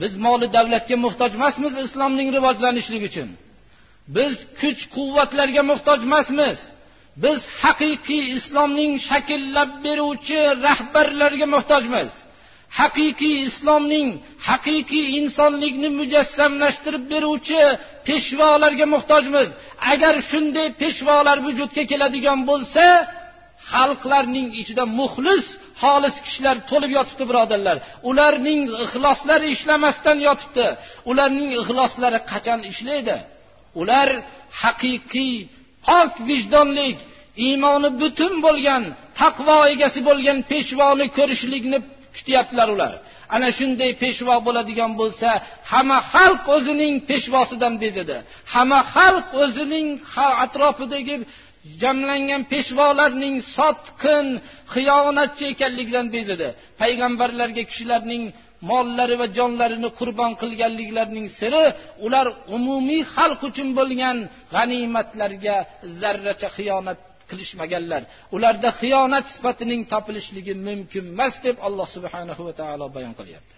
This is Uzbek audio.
biz moli davlatga muhtoj emasmiz islomning rivojlanishligi uchun. Biz kuch quvvatlarga muhtoj emasmiz. Biz haqiqiy islomning shakllab beruvchi rahbarlarga muhtojmiz. Haqiqiy islomning haqiqiy insonlikni mujassamlashtirib beruvchi peshvolarga muhtojmiz. Agar shunday peshvolar vujudga keladigan bo'lsa xalqlarning ichida muxlis xolis kishilar to'lib yotibdi birodarlar. Ularning ixloslari ishlamasdan yotibdi. Ularning ixloslari qachon ishlaydi? Ular haqiqiy pok vijdonlik iymoni butun bo'lgan taqvo egasi bo'lgan peshvoni ko'rishlikni kutyaptilar ular. Ana shunday peshvo bo'ladigan bo'lsa hamma xalq o'zining peshvosidan bezadi. Hamma xalq o'zining atrofidagi jamlangan peshvolarning sotqin xiyonatchi ekanligidan bezadi. Payg'ambarlarga kishilarning mollari va jonlarini qurbon qilganliklarining siri ular umumiy xalq uchun bo'lgan g'animatlarga zarracha xiyonat qilishmaganlar. Ularda xiyonat sifatining topilishligi mumkin emas deb alloh subhanahu va taolo bayon qilyapti.